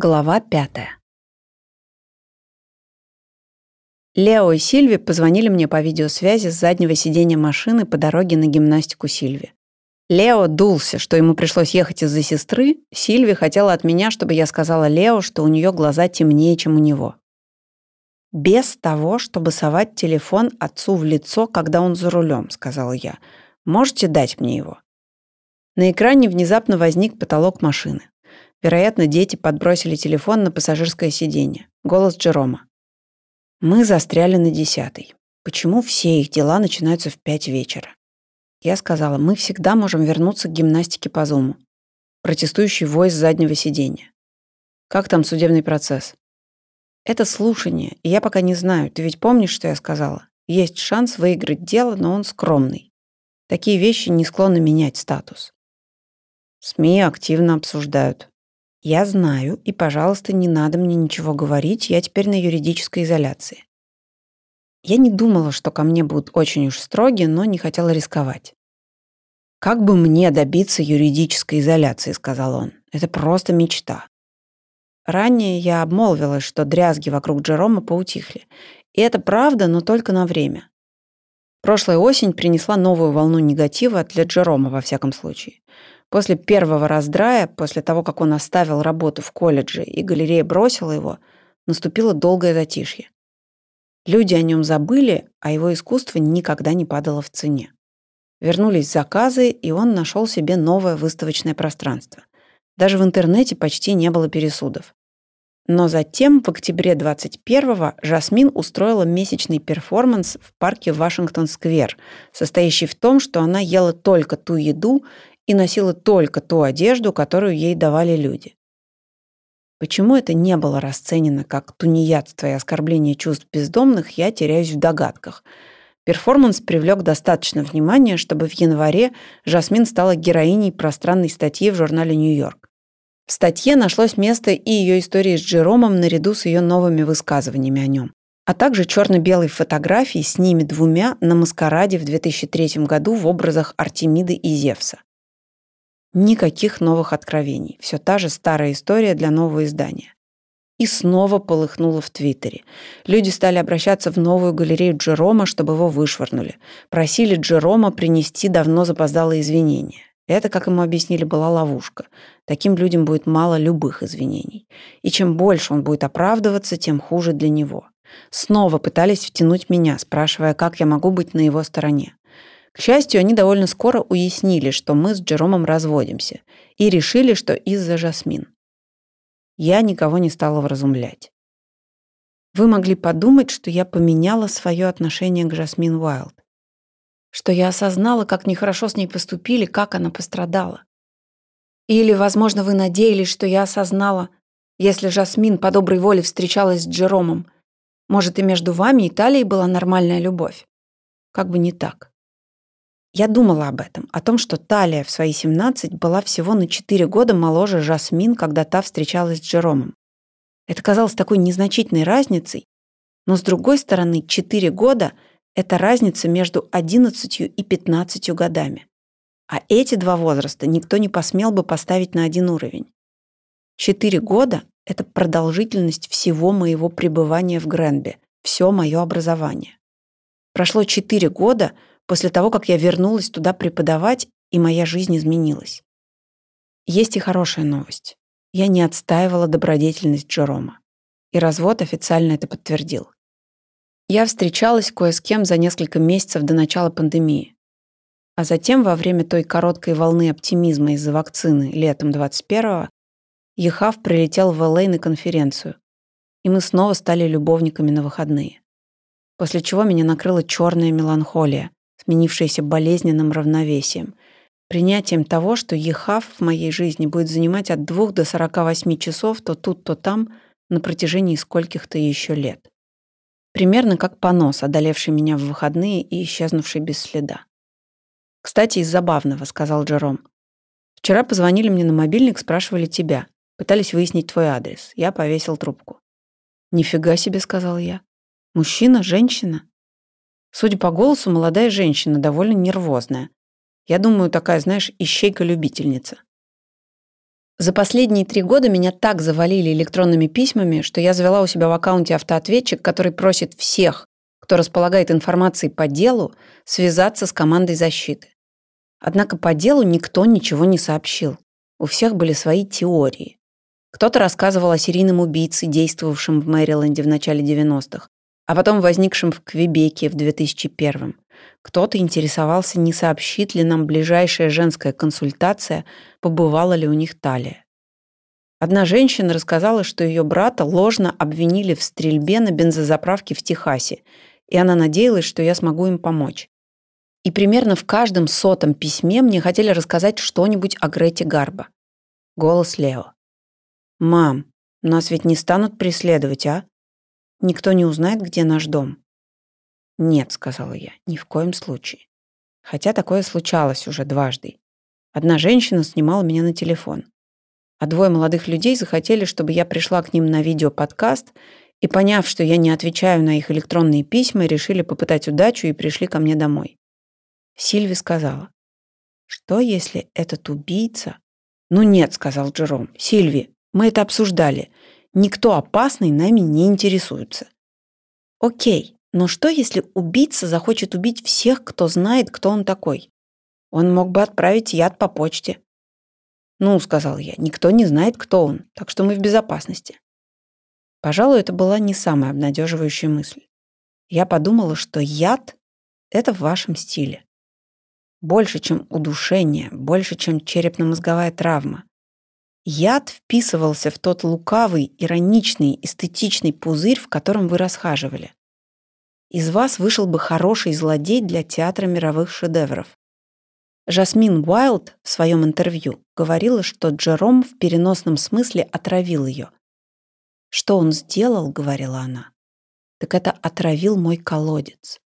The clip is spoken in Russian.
Глава пятая. Лео и Сильви позвонили мне по видеосвязи с заднего сиденья машины по дороге на гимнастику Сильви. Лео дулся, что ему пришлось ехать из-за сестры. Сильви хотела от меня, чтобы я сказала Лео, что у нее глаза темнее, чем у него. «Без того, чтобы совать телефон отцу в лицо, когда он за рулем», — сказала я. «Можете дать мне его?» На экране внезапно возник потолок машины. Вероятно, дети подбросили телефон на пассажирское сиденье. Голос Джерома. Мы застряли на десятой. Почему все их дела начинаются в пять вечера? Я сказала, мы всегда можем вернуться к гимнастике по зуму. Протестующий вой заднего сиденья. Как там судебный процесс? Это слушание, и я пока не знаю. Ты ведь помнишь, что я сказала? Есть шанс выиграть дело, но он скромный. Такие вещи не склонны менять статус. СМИ активно обсуждают. Я знаю, и, пожалуйста, не надо мне ничего говорить, я теперь на юридической изоляции. Я не думала, что ко мне будут очень уж строги, но не хотела рисковать. «Как бы мне добиться юридической изоляции?» — сказал он. «Это просто мечта». Ранее я обмолвилась, что дрязги вокруг Джерома поутихли. И это правда, но только на время. Прошлая осень принесла новую волну негатива для Джерома, во всяком случае. После первого раздрая, после того, как он оставил работу в колледже и галерея бросила его, наступило долгое затишье. Люди о нем забыли, а его искусство никогда не падало в цене. Вернулись заказы, и он нашел себе новое выставочное пространство. Даже в интернете почти не было пересудов. Но затем, в октябре 21-го, Жасмин устроила месячный перформанс в парке Вашингтон-сквер, состоящий в том, что она ела только ту еду и носила только ту одежду, которую ей давали люди. Почему это не было расценено как тунеядство и оскорбление чувств бездомных, я теряюсь в догадках. Перформанс привлек достаточно внимания, чтобы в январе Жасмин стала героиней пространной статьи в журнале «Нью-Йорк». В статье нашлось место и ее истории с Джеромом наряду с ее новыми высказываниями о нем, а также черно-белой фотографии с ними двумя на маскараде в 2003 году в образах Артемиды и Зевса. Никаких новых откровений. Все та же старая история для нового издания. И снова полыхнуло в Твиттере. Люди стали обращаться в новую галерею Джерома, чтобы его вышвырнули. Просили Джерома принести давно запоздалые извинения. Это, как ему объяснили, была ловушка. Таким людям будет мало любых извинений. И чем больше он будет оправдываться, тем хуже для него. Снова пытались втянуть меня, спрашивая, как я могу быть на его стороне. К счастью, они довольно скоро уяснили, что мы с Джеромом разводимся, и решили, что из-за Жасмин. Я никого не стала вразумлять. Вы могли подумать, что я поменяла свое отношение к Жасмин Уайлд. Что я осознала, как нехорошо с ней поступили, как она пострадала. Или, возможно, вы надеялись, что я осознала, если Жасмин по доброй воле встречалась с Джеромом, может, и между вами и Талией была нормальная любовь. Как бы не так. Я думала об этом, о том, что Талия в свои 17 была всего на 4 года моложе Жасмин, когда та встречалась с Джеромом. Это казалось такой незначительной разницей, но с другой стороны, 4 года — это разница между 11 и 15 годами. А эти два возраста никто не посмел бы поставить на один уровень. 4 года — это продолжительность всего моего пребывания в Гренби, все мое образование. Прошло 4 года — после того, как я вернулась туда преподавать, и моя жизнь изменилась. Есть и хорошая новость. Я не отстаивала добродетельность Джерома. И развод официально это подтвердил. Я встречалась кое с кем за несколько месяцев до начала пандемии. А затем, во время той короткой волны оптимизма из-за вакцины летом 21-го, Ехав прилетел в ЛА на конференцию, и мы снова стали любовниками на выходные. После чего меня накрыла черная меланхолия, сменившееся болезненным равновесием, принятием того, что ЕХАВ в моей жизни будет занимать от 2 до 48 часов то тут, то там на протяжении скольких-то еще лет. Примерно как понос, одолевший меня в выходные и исчезнувший без следа. «Кстати, из забавного», — сказал Джером. «Вчера позвонили мне на мобильник, спрашивали тебя. Пытались выяснить твой адрес. Я повесил трубку». «Нифига себе», — сказал я. «Мужчина? Женщина?» Судя по голосу, молодая женщина, довольно нервозная. Я думаю, такая, знаешь, ищейка-любительница. За последние три года меня так завалили электронными письмами, что я завела у себя в аккаунте автоответчик, который просит всех, кто располагает информацией по делу, связаться с командой защиты. Однако по делу никто ничего не сообщил. У всех были свои теории. Кто-то рассказывал о серийном убийце, действовавшем в Мэриленде в начале 90-х, а потом возникшем в Квебеке в 2001 Кто-то интересовался, не сообщит ли нам ближайшая женская консультация, побывала ли у них талия. Одна женщина рассказала, что ее брата ложно обвинили в стрельбе на бензозаправке в Техасе, и она надеялась, что я смогу им помочь. И примерно в каждом сотом письме мне хотели рассказать что-нибудь о Грете Гарбо. Голос Лео. «Мам, нас ведь не станут преследовать, а? Никто не узнает, где наш дом?» «Нет», — сказала я, — «ни в коем случае». Хотя такое случалось уже дважды. Одна женщина снимала меня на телефон. А двое молодых людей захотели, чтобы я пришла к ним на видеоподкаст, и, поняв, что я не отвечаю на их электронные письма, решили попытать удачу и пришли ко мне домой. Сильви сказала, «Что, если этот убийца...» «Ну нет», — сказал Джером. «Сильви, мы это обсуждали. Никто опасный нами не интересуется». «Окей, но что, если убийца захочет убить всех, кто знает, кто он такой? Он мог бы отправить яд по почте». «Ну», — сказал я, — «никто не знает, кто он, так что мы в безопасности». Пожалуй, это была не самая обнадеживающая мысль. Я подумала, что яд — это в вашем стиле. Больше, чем удушение, больше, чем черепно-мозговая травма. Яд вписывался в тот лукавый, ироничный, эстетичный пузырь, в котором вы расхаживали. Из вас вышел бы хороший злодей для театра мировых шедевров. Жасмин Уайлд в своем интервью говорила, что Джером в переносном смысле отравил ее. «Что он сделал?» — говорила она. «Так это отравил мой колодец.